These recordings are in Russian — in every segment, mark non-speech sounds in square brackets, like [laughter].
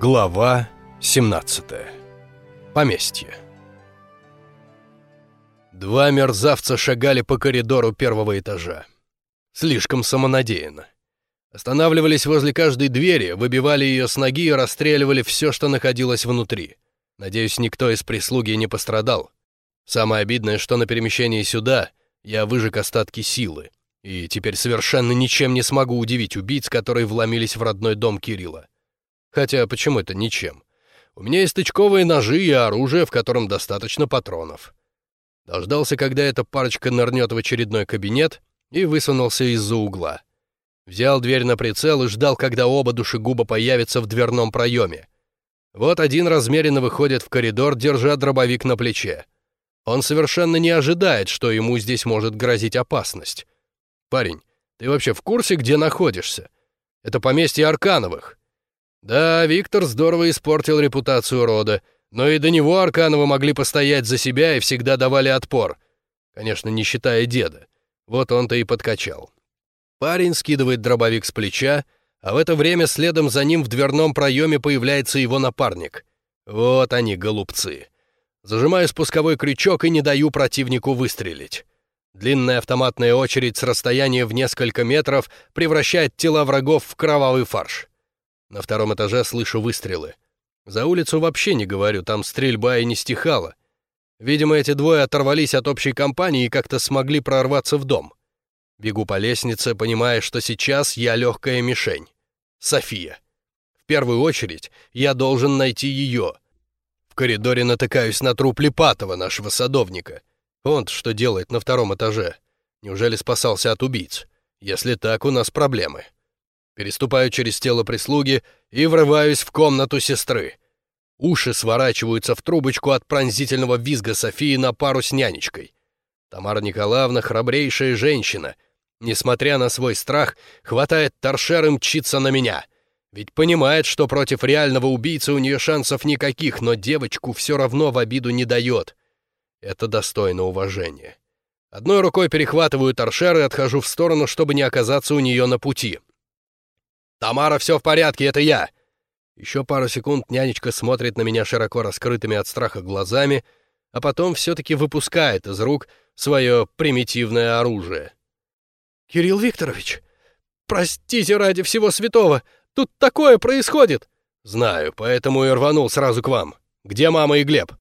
Глава 17. Поместье. Два мерзавца шагали по коридору первого этажа. Слишком самонадеянно. Останавливались возле каждой двери, выбивали ее с ноги и расстреливали все, что находилось внутри. Надеюсь, никто из прислуги не пострадал. Самое обидное, что на перемещении сюда я выжег остатки силы, и теперь совершенно ничем не смогу удивить убийц, которые вломились в родной дом Кирилла. Хотя почему это ничем? У меня есть тычковые ножи и оружие, в котором достаточно патронов. Дождался, когда эта парочка нырнет в очередной кабинет, и высунулся из-за угла. Взял дверь на прицел и ждал, когда оба душегуба появятся в дверном проеме. Вот один размеренно выходит в коридор, держа дробовик на плече. Он совершенно не ожидает, что ему здесь может грозить опасность. «Парень, ты вообще в курсе, где находишься? Это поместье Аркановых». Да, Виктор здорово испортил репутацию рода, но и до него Аркановы могли постоять за себя и всегда давали отпор. Конечно, не считая деда. Вот он-то и подкачал. Парень скидывает дробовик с плеча, а в это время следом за ним в дверном проеме появляется его напарник. Вот они, голубцы. Зажимаю спусковой крючок и не даю противнику выстрелить. Длинная автоматная очередь с расстояния в несколько метров превращает тела врагов в кровавый фарш. На втором этаже слышу выстрелы. За улицу вообще не говорю, там стрельба и не стихала. Видимо, эти двое оторвались от общей компании и как-то смогли прорваться в дом. Бегу по лестнице, понимая, что сейчас я легкая мишень. София. В первую очередь я должен найти ее. В коридоре натыкаюсь на труп Липатова, нашего садовника. он что делает на втором этаже? Неужели спасался от убийц? Если так, у нас проблемы. Переступаю через тело прислуги и врываюсь в комнату сестры. Уши сворачиваются в трубочку от пронзительного визга Софии на пару с нянечкой. Тамара Николаевна — храбрейшая женщина. Несмотря на свой страх, хватает торшер и мчится на меня. Ведь понимает, что против реального убийцы у нее шансов никаких, но девочку все равно в обиду не дает. Это достойно уважения. Одной рукой перехватываю торшер и отхожу в сторону, чтобы не оказаться у нее на пути. «Тамара, все в порядке, это я!» Еще пару секунд нянечка смотрит на меня широко раскрытыми от страха глазами, а потом все-таки выпускает из рук свое примитивное оружие. «Кирилл Викторович, простите ради всего святого, тут такое происходит!» «Знаю, поэтому и рванул сразу к вам. Где мама и Глеб?»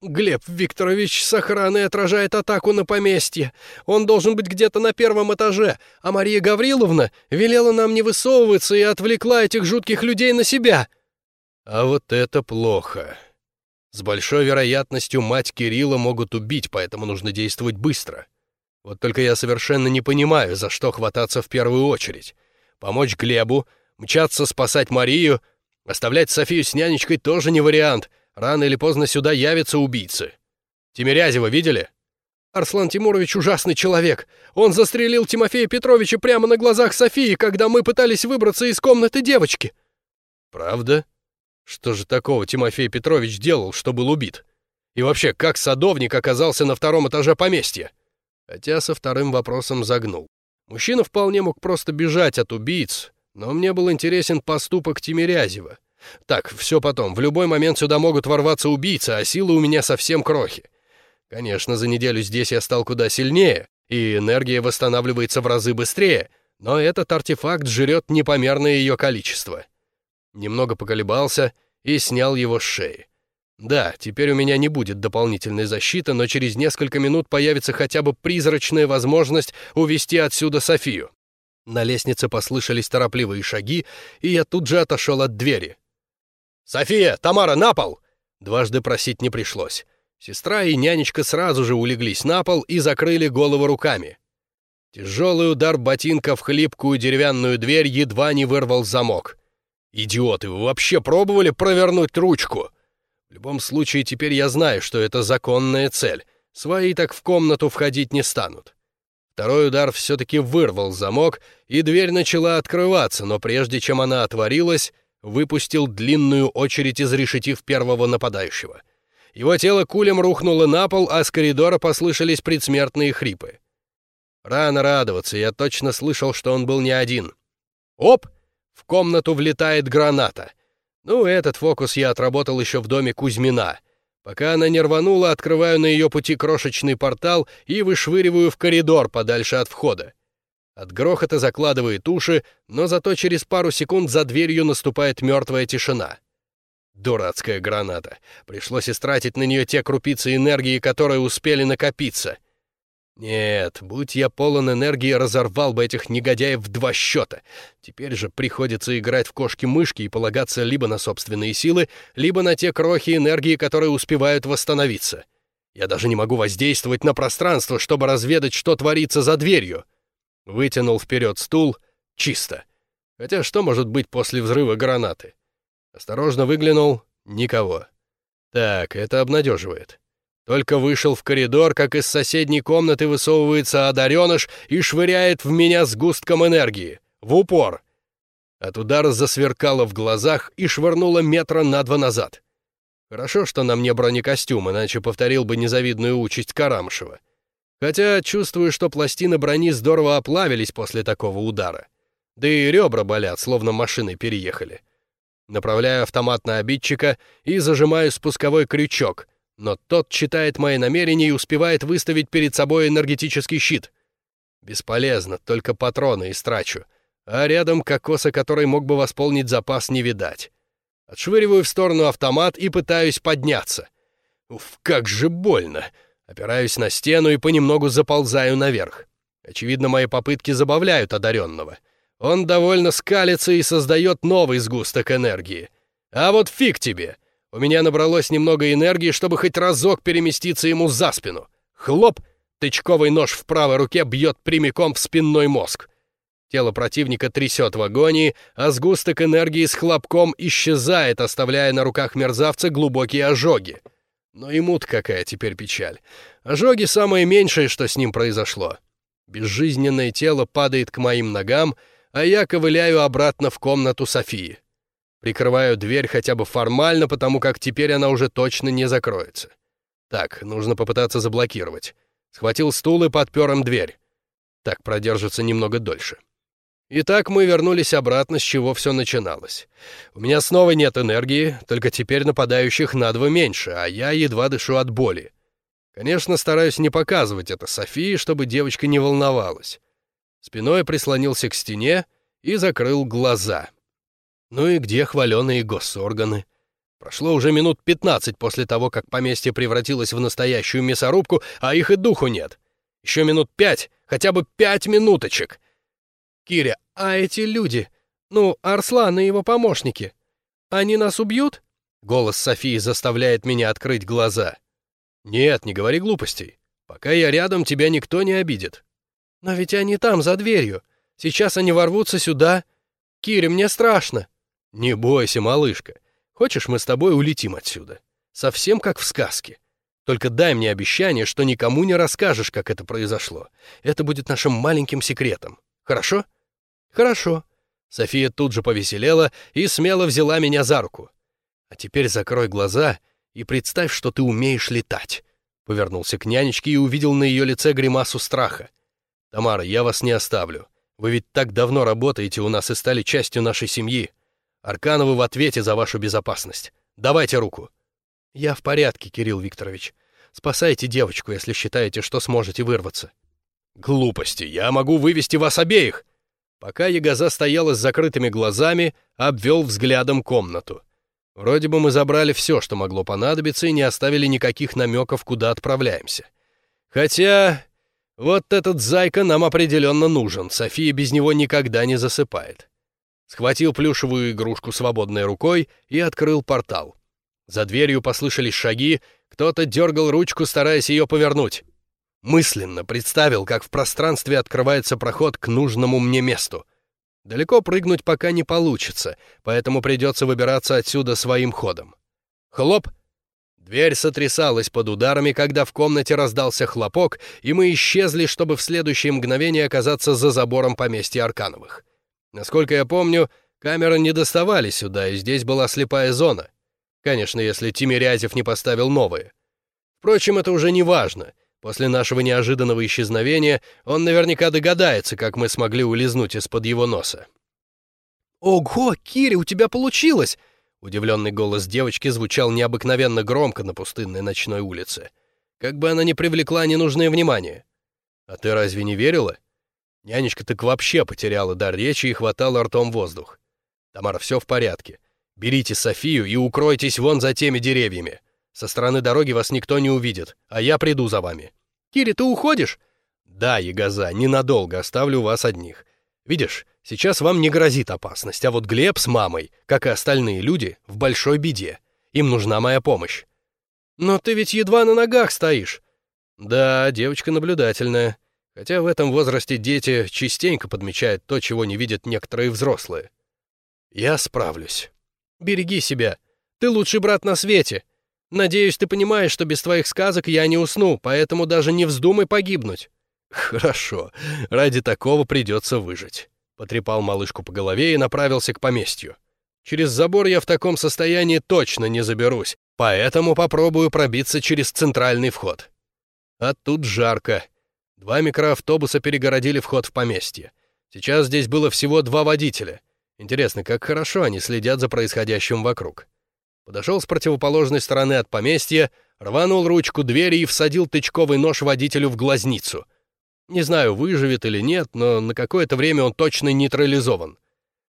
Глеб Викторович с охраной отражает атаку на поместье. Он должен быть где-то на первом этаже, а Мария Гавриловна велела нам не высовываться и отвлекла этих жутких людей на себя. А вот это плохо. С большой вероятностью мать Кирилла могут убить, поэтому нужно действовать быстро. Вот только я совершенно не понимаю, за что хвататься в первую очередь. Помочь Глебу, мчаться спасать Марию, оставлять Софию с нянечкой тоже не вариант — Рано или поздно сюда явятся убийцы. Тимирязева видели? Арслан Тимурович ужасный человек. Он застрелил Тимофея Петровича прямо на глазах Софии, когда мы пытались выбраться из комнаты девочки. Правда? Что же такого Тимофей Петрович делал, что был убит? И вообще, как садовник оказался на втором этаже поместья? Хотя со вторым вопросом загнул. Мужчина вполне мог просто бежать от убийц, но мне был интересен поступок Тимирязева. Так, все потом. В любой момент сюда могут ворваться убийцы, а силы у меня совсем крохи. Конечно, за неделю здесь я стал куда сильнее, и энергия восстанавливается в разы быстрее, но этот артефакт жрет непомерное ее количество. Немного поколебался и снял его с шеи. Да, теперь у меня не будет дополнительной защиты, но через несколько минут появится хотя бы призрачная возможность увести отсюда Софию. На лестнице послышались торопливые шаги, и я тут же отошел от двери. «София! Тамара, на пол!» Дважды просить не пришлось. Сестра и нянечка сразу же улеглись на пол и закрыли голову руками. Тяжелый удар ботинка в хлипкую деревянную дверь едва не вырвал замок. «Идиоты, вы вообще пробовали провернуть ручку?» В любом случае, теперь я знаю, что это законная цель. Свои так в комнату входить не станут. Второй удар все-таки вырвал замок, и дверь начала открываться, но прежде чем она отворилась, выпустил длинную очередь, изрешетив первого нападающего. Его тело кулем рухнуло на пол, а с коридора послышались предсмертные хрипы. Рано радоваться, я точно слышал, что он был не один. Оп! В комнату влетает граната. Ну, этот фокус я отработал еще в доме Кузьмина. Пока она не рванула, открываю на ее пути крошечный портал и вышвыриваю в коридор подальше от входа. От грохота закладывает уши, но зато через пару секунд за дверью наступает мертвая тишина. Дурацкая граната. Пришлось истратить на нее те крупицы энергии, которые успели накопиться. Нет, будь я полон энергии, разорвал бы этих негодяев в два счета. Теперь же приходится играть в кошки-мышки и полагаться либо на собственные силы, либо на те крохи энергии, которые успевают восстановиться. Я даже не могу воздействовать на пространство, чтобы разведать, что творится за дверью. Вытянул вперед стул. Чисто. Хотя что может быть после взрыва гранаты? Осторожно выглянул. Никого. Так, это обнадеживает. Только вышел в коридор, как из соседней комнаты высовывается одареныш и швыряет в меня сгустком энергии. В упор. От удара засверкало в глазах и швырнуло метра на два назад. Хорошо, что на мне бронекостюм, иначе повторил бы незавидную участь Карамышева. Хотя чувствую, что пластины брони здорово оплавились после такого удара. Да и ребра болят, словно машины переехали. Направляю автомат на обидчика и зажимаю спусковой крючок, но тот читает мои намерения и успевает выставить перед собой энергетический щит. Бесполезно, только патроны истрачу, а рядом кокоса, который мог бы восполнить запас, не видать. Отшвыриваю в сторону автомат и пытаюсь подняться. Уф, как же больно! Опираюсь на стену и понемногу заползаю наверх. Очевидно, мои попытки забавляют одаренного. Он довольно скалится и создает новый сгусток энергии. А вот фиг тебе! У меня набралось немного энергии, чтобы хоть разок переместиться ему за спину. Хлоп! Тычковый нож в правой руке бьет прямиком в спинной мозг. Тело противника трясет в агонии, а сгусток энергии с хлопком исчезает, оставляя на руках мерзавца глубокие ожоги. Но ему-то какая теперь печаль. Ожоги — самое меньшее, что с ним произошло. Безжизненное тело падает к моим ногам, а я ковыляю обратно в комнату Софии. Прикрываю дверь хотя бы формально, потому как теперь она уже точно не закроется. Так, нужно попытаться заблокировать. Схватил стул и подпер им дверь. Так продержится немного дольше. Итак, мы вернулись обратно, с чего все начиналось. У меня снова нет энергии, только теперь нападающих на два меньше, а я едва дышу от боли. Конечно, стараюсь не показывать это Софии, чтобы девочка не волновалась. Спиной прислонился к стене и закрыл глаза. Ну и где хваленые госорганы? Прошло уже минут пятнадцать после того, как поместье превратилось в настоящую мясорубку, а их и духу нет. Еще минут пять, хотя бы пять минуточек — Киря, а эти люди, ну, Арслан и его помощники, они нас убьют?» Голос Софии заставляет меня открыть глаза. «Нет, не говори глупостей. Пока я рядом, тебя никто не обидит». «Но ведь они там, за дверью. Сейчас они ворвутся сюда. Киря, мне страшно». «Не бойся, малышка. Хочешь, мы с тобой улетим отсюда? Совсем как в сказке. Только дай мне обещание, что никому не расскажешь, как это произошло. Это будет нашим маленьким секретом. Хорошо?» «Хорошо». София тут же повеселела и смело взяла меня за руку. «А теперь закрой глаза и представь, что ты умеешь летать». Повернулся к нянечке и увидел на ее лице гримасу страха. «Тамара, я вас не оставлю. Вы ведь так давно работаете у нас и стали частью нашей семьи. Аркановы в ответе за вашу безопасность. Давайте руку». «Я в порядке, Кирилл Викторович. Спасайте девочку, если считаете, что сможете вырваться». «Глупости. Я могу вывести вас обеих. Пока Ягоза стояла с закрытыми глазами, обвел взглядом комнату. Вроде бы мы забрали все, что могло понадобиться, и не оставили никаких намеков, куда отправляемся. Хотя вот этот зайка нам определенно нужен, София без него никогда не засыпает. Схватил плюшевую игрушку свободной рукой и открыл портал. За дверью послышались шаги, кто-то дергал ручку, стараясь ее повернуть. Мысленно представил, как в пространстве открывается проход к нужному мне месту. Далеко прыгнуть пока не получится, поэтому придется выбираться отсюда своим ходом. Хлоп! Дверь сотрясалась под ударами, когда в комнате раздался хлопок, и мы исчезли, чтобы в следующее мгновение оказаться за забором поместья Аркановых. Насколько я помню, камеры не доставали сюда, и здесь была слепая зона. Конечно, если Тимирязев не поставил новые. Впрочем, это уже не важно — После нашего неожиданного исчезновения он наверняка догадается, как мы смогли улизнуть из-под его носа. «Ого, Кири, у тебя получилось! Удивленный голос девочки звучал необыкновенно громко на пустынной ночной улице. Как бы она ни привлекла ненужное внимание. «А ты разве не верила?» Нянечка так вообще потеряла дар речи и хватала ртом воздух. «Тамара, все в порядке. Берите Софию и укройтесь вон за теми деревьями. Со стороны дороги вас никто не увидит, а я приду за вами». «Кири, ты уходишь?» «Да, Ягоза, ненадолго оставлю вас одних. Видишь, сейчас вам не грозит опасность, а вот Глеб с мамой, как и остальные люди, в большой беде. Им нужна моя помощь». «Но ты ведь едва на ногах стоишь». «Да, девочка наблюдательная. Хотя в этом возрасте дети частенько подмечают то, чего не видят некоторые взрослые. Я справлюсь. Береги себя. Ты лучший брат на свете. Надеюсь, ты понимаешь, что без твоих сказок я не усну, поэтому даже не вздумай погибнуть. Хорошо. Ради такого придется выжить. Потрепал малышку по голове и направился к поместью. Через забор я в таком состоянии точно не заберусь, поэтому попробую пробиться через центральный вход. А тут жарко. Два микроавтобуса перегородили вход в поместье. Сейчас здесь было всего два водителя. Интересно, как хорошо они следят за происходящим вокруг. Подошел с противоположной стороны от поместья, рванул ручку двери и всадил тычковый нож водителю в глазницу. Не знаю, выживет или нет, но на какое-то время он точно нейтрализован.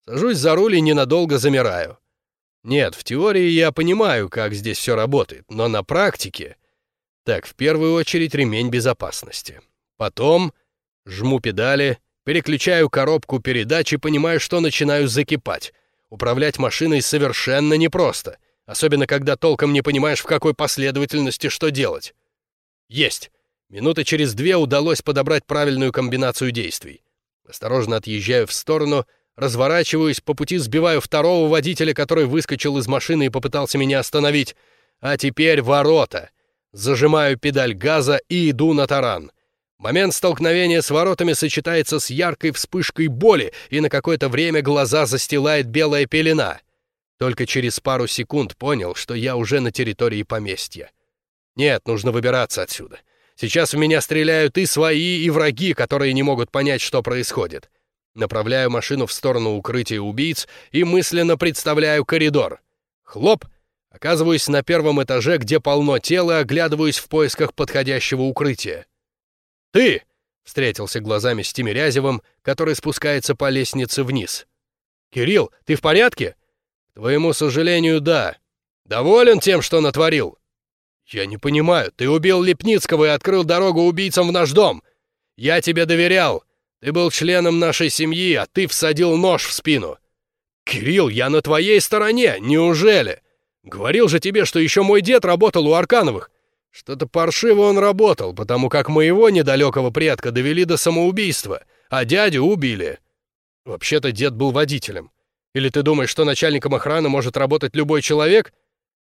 Сажусь за руль и ненадолго замираю. Нет, в теории я понимаю, как здесь все работает, но на практике... Так, в первую очередь ремень безопасности. Потом жму педали, переключаю коробку передач и понимаю, что начинаю закипать. Управлять машиной совершенно непросто, особенно когда толком не понимаешь, в какой последовательности что делать. Есть. Минуты через две удалось подобрать правильную комбинацию действий. Осторожно отъезжаю в сторону, разворачиваюсь, по пути сбиваю второго водителя, который выскочил из машины и попытался меня остановить. А теперь ворота. Зажимаю педаль газа и иду на таран. Момент столкновения с воротами сочетается с яркой вспышкой боли, и на какое-то время глаза застилает белая пелена. Только через пару секунд понял, что я уже на территории поместья. Нет, нужно выбираться отсюда. Сейчас в меня стреляют и свои, и враги, которые не могут понять, что происходит. Направляю машину в сторону укрытия убийц и мысленно представляю коридор. Хлоп! Оказываюсь на первом этаже, где полно тела, и оглядываюсь в поисках подходящего укрытия. «Ты!» — встретился глазами с Тимирязевым, который спускается по лестнице вниз. «Кирилл, ты в порядке?» «К твоему сожалению, да. Доволен тем, что натворил?» «Я не понимаю. Ты убил Лепницкого и открыл дорогу убийцам в наш дом. Я тебе доверял. Ты был членом нашей семьи, а ты всадил нож в спину. Кирилл, я на твоей стороне. Неужели? Говорил же тебе, что еще мой дед работал у Аркановых. Что-то паршиво он работал, потому как моего недалекого предка довели до самоубийства, а дядю убили. Вообще-то дед был водителем. Или ты думаешь, что начальником охраны может работать любой человек?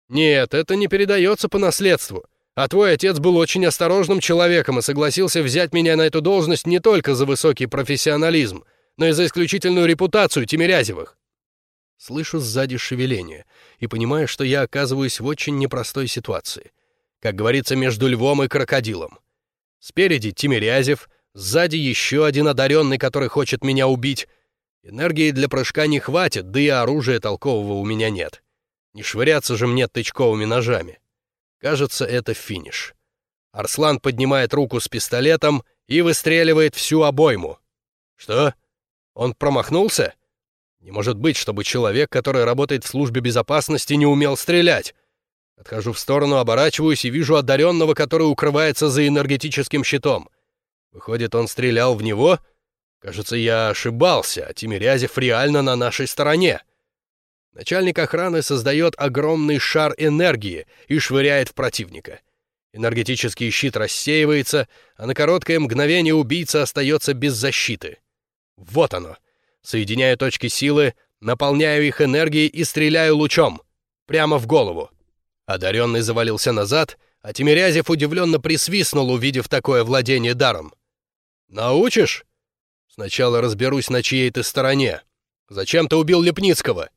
Нет, это не передается по наследству. А твой отец был очень осторожным человеком и согласился взять меня на эту должность не только за высокий профессионализм, но и за исключительную репутацию Тимирязевых. Слышу сзади шевеление и понимаю, что я оказываюсь в очень непростой ситуации — как говорится, между львом и крокодилом. Спереди Тимирязев, сзади еще один одаренный, который хочет меня убить. Энергии для прыжка не хватит, да и оружия толкового у меня нет. Не швыряться же мне тычковыми ножами. Кажется, это финиш. Арслан поднимает руку с пистолетом и выстреливает всю обойму. Что? Он промахнулся? Не может быть, чтобы человек, который работает в службе безопасности, не умел стрелять. Отхожу в сторону, оборачиваюсь и вижу одаренного, который укрывается за энергетическим щитом. Выходит, он стрелял в него? Кажется, я ошибался, а Тимирязев реально на нашей стороне. Начальник охраны создает огромный шар энергии и швыряет в противника. Энергетический щит рассеивается, а на короткое мгновение убийца остается без защиты. Вот оно. Соединяю точки силы, наполняю их энергией и стреляю лучом. Прямо в голову. Одаренный завалился назад, а Тимирязев удивленно присвистнул, увидев такое владение даром. «Научишь?» «Сначала разберусь, на чьей ты стороне. Зачем ты убил Лепницкого?»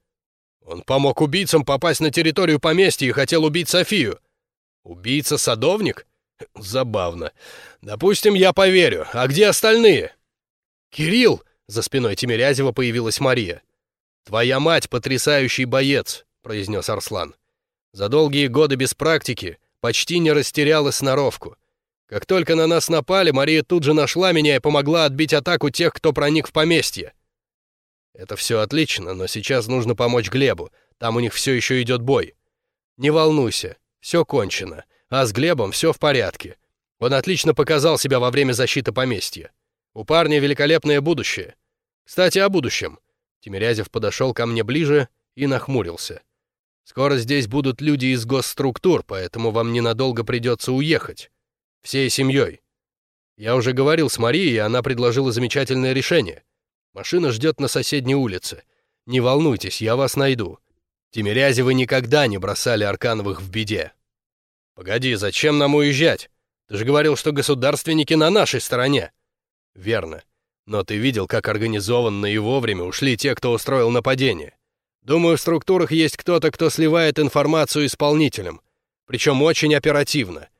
«Он помог убийцам попасть на территорию поместья и хотел убить Софию». «Убийца-садовник?» [laughs] «Забавно. Допустим, я поверю. А где остальные?» «Кирилл!» — за спиной Тимирязева появилась Мария. «Твоя мать — потрясающий боец произнес Арслан. «За долгие годы без практики почти не растеряла сноровку. Как только на нас напали, Мария тут же нашла меня и помогла отбить атаку тех, кто проник в поместье. Это все отлично, но сейчас нужно помочь Глебу. Там у них все еще идет бой. Не волнуйся, все кончено. А с Глебом все в порядке. Он отлично показал себя во время защиты поместья. У парня великолепное будущее. Кстати, о будущем. Тимирязев подошел ко мне ближе и нахмурился. Скоро здесь будут люди из госструктур, поэтому вам ненадолго придется уехать. Всей семьей. Я уже говорил с Марией, и она предложила замечательное решение. Машина ждет на соседней улице. Не волнуйтесь, я вас найду. Тимирязевы никогда не бросали Аркановых в беде. Погоди, зачем нам уезжать? Ты же говорил, что государственники на нашей стороне. Верно. Но ты видел, как организованно и вовремя ушли те, кто устроил нападение. Думаю, в структурах есть кто-то, кто сливает информацию исполнителям. Причем очень оперативно.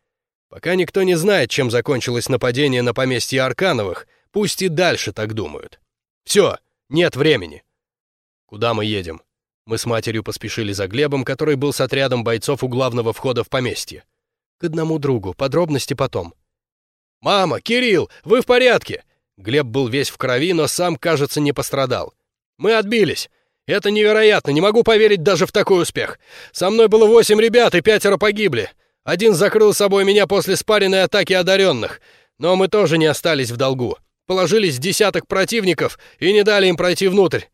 Пока никто не знает, чем закончилось нападение на поместье Аркановых, пусть и дальше так думают. Все, нет времени. Куда мы едем? Мы с матерью поспешили за Глебом, который был с отрядом бойцов у главного входа в поместье. К одному другу, подробности потом. «Мама, Кирилл, вы в порядке?» Глеб был весь в крови, но сам, кажется, не пострадал. «Мы отбились. Это невероятно, не могу поверить даже в такой успех. Со мной было восемь ребят, и пятеро погибли. Один закрыл собой меня после спаренной атаки одаренных. Но мы тоже не остались в долгу. Положились десяток противников и не дали им пройти внутрь.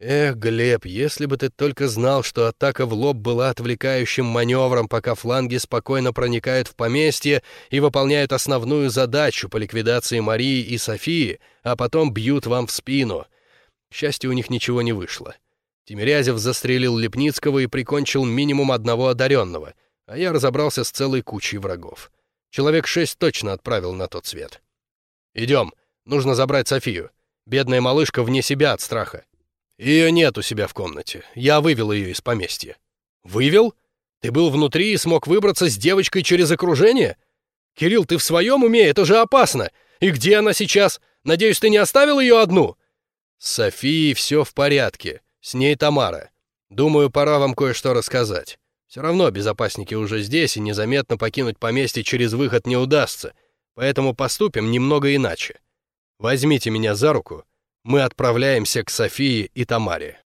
Эх, Глеб, если бы ты только знал, что атака в лоб была отвлекающим маневром, пока фланги спокойно проникают в поместье и выполняют основную задачу по ликвидации Марии и Софии, а потом бьют вам в спину — к счастью, у них ничего не вышло. Тимирязев застрелил Лепницкого и прикончил минимум одного одаренного, а я разобрался с целой кучей врагов. Человек шесть точно отправил на тот свет. «Идем, нужно забрать Софию. Бедная малышка вне себя от страха. Ее нет у себя в комнате. Я вывел ее из поместья». «Вывел? Ты был внутри и смог выбраться с девочкой через окружение? Кирилл, ты в своем уме? Это же опасно! И где она сейчас? Надеюсь, ты не оставил ее одну?» С Софией все в порядке. С ней Тамара. Думаю, пора вам кое-что рассказать. Все равно безопасники уже здесь, и незаметно покинуть поместье через выход не удастся, поэтому поступим немного иначе. Возьмите меня за руку, мы отправляемся к Софии и Тамаре.